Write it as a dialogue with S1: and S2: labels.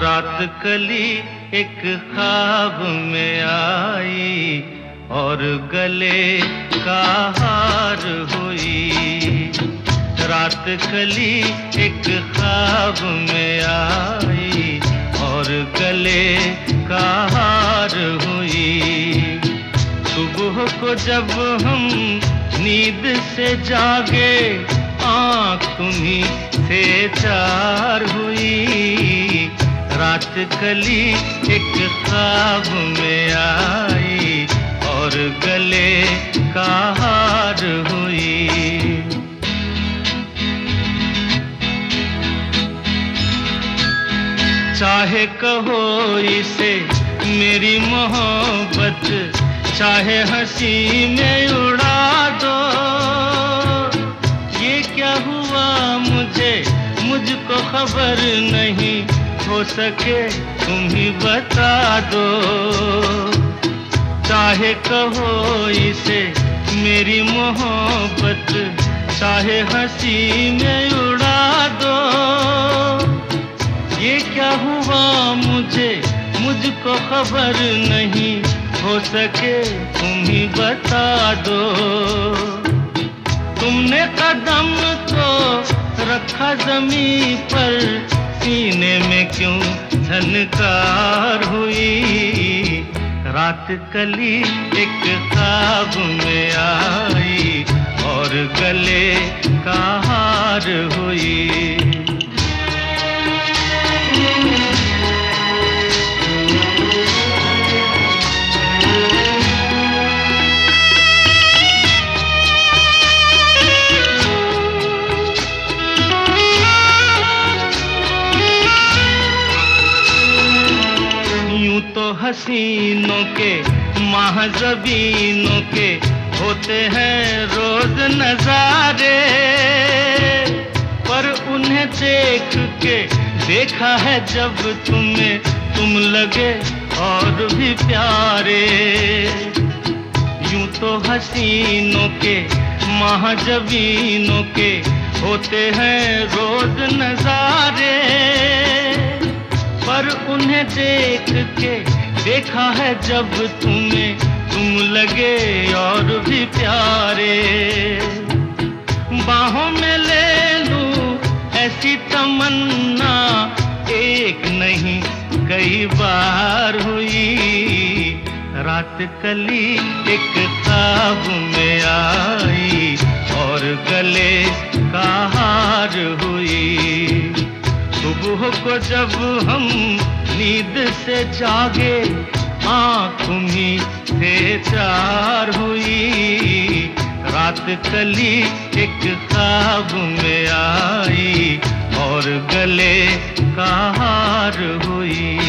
S1: रात कली एक ख्वाब में आई और गले का हार हुई। रात कली एक ख्वाब में आई और गले का हार हुई। सुबह को जब हम नींद से जागे, आँख तुम्ही से चार हुई। रात कली एक ख्वाब में आई और गले का हार हुई। चाहे कहो इसे मेरी मोहब्बत, चाहे हँसी में उड़ा दो। ये क्या हुआ मुझे, मुझको खबर नहीं हो सके, तुम ही बता दो। चाहे कहो इसे, मेरी मोहब्बत, चाहे हँसी में उड़ा दो। ये क्या हुआ मुझे, मुझको खबर नहीं, हो सके, तुम ही बता दो। तुमने कदम तो रखा जमी पर सीने में क्यों झनकार हुई? रात कली एक ख्वाब में आई और गले हसीनों के, महाजबीनों के होते हैं रोज नजारे। पर उन्हें देख के देखा है जब तुम्हें तुम लगे और भी प्यारे। यूँ तो हसीनों के, महाजबीनों के होते हैं रोज नजारे। पर उन्हें देख के देखा है जब तुम्हें तुम लगे और भी प्यारे। बाहों में ले लूँ ऐसी तमन्ना, एक नहीं, कई बार हुई। रात कली एक ख्वाब में आई और गले का हार हुई। सुबह को जब हम नींद से जागे, आँख तुम्ही से चार हुई। रात कली एक ख्वाब में आई और गले का हार हुई।